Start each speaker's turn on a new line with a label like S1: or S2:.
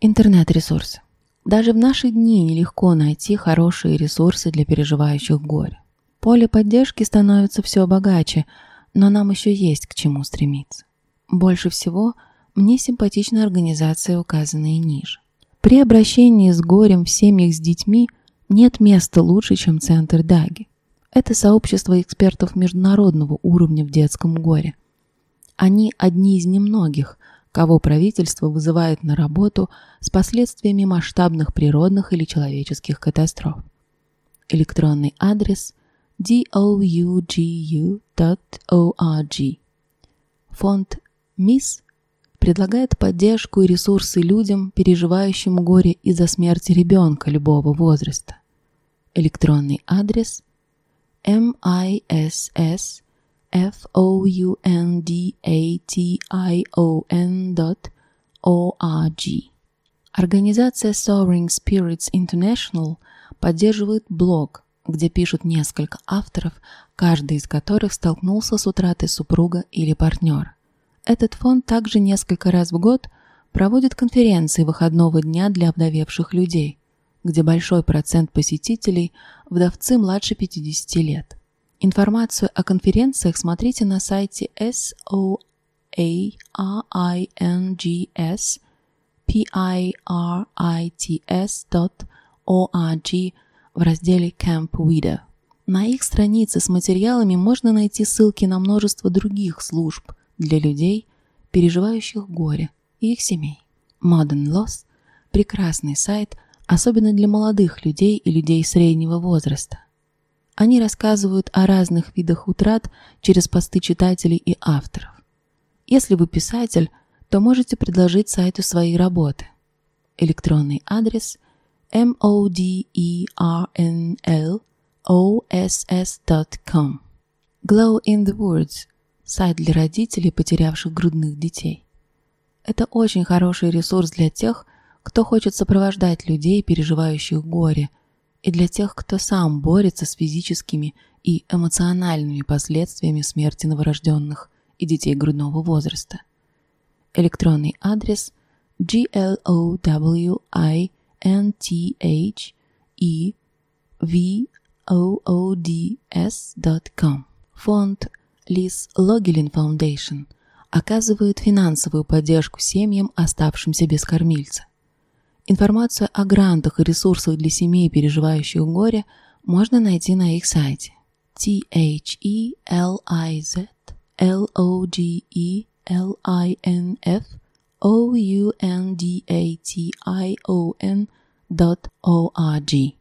S1: Интернет-ресурсы. Даже в наши дни нелегко найти хорошие ресурсы для переживающих горе. Поле поддержки становится все богаче, но нам еще есть к чему стремиться. Больше всего мне симпатична организация, указанная ниже. При обращении с горем в семьях с детьми нет места лучше, чем Центр Даги. Это сообщество экспертов международного уровня в детском горе. Они одни из немногих, кого правительство вызывает на работу с последствиями масштабных природных или человеческих катастроф. Электронный адрес dougu.org. Фонд МИС предлагает поддержку и ресурсы людям, переживающим горе из-за смерти ребенка любого возраста. Электронный адрес missfoundation.org. Организация Soaring Spirits International поддерживает блог, где пишут несколько авторов, каждый из которых столкнулся с утратой супруга или партнера. Этот фонд также несколько раз в год проводит конференции выходного дня для обдавевших людей, где большой процент посетителей – вдовцы младше 50 лет. Информацию о конференциях смотрите на сайте soaringspirits pirits.org в разделе Camp Widow. На их странице с материалами можно найти ссылки на множество других служб, для людей, переживающих горе и их семей. Modern Loss – прекрасный сайт, особенно для молодых людей и людей среднего возраста. Они рассказывают о разных видах утрат через посты читателей и авторов. Если вы писатель, то можете предложить сайту свои работы. Электронный адрес modernloss.com Glow in the Woods – сайт для родителей, потерявших грудных детей. Это очень хороший ресурс для тех, кто хочет сопровождать людей, переживающих горе, и для тех, кто сам борется с физическими и эмоциональными последствиями смерти новорожденных и детей грудного возраста. Электронный адрес glowinth и voods.com. Фонд Лиз Логелин Foundation оказывает финансовую поддержку семьям, оставшимся без кормильца. Информацию о грантах и ресурсах для семей, переживающих горе, можно найти на их сайте. T-h-e-l-i-z-l-o-g-e-l-i-n-f o-u-n-d-a-t-i-o-n dot o-r-g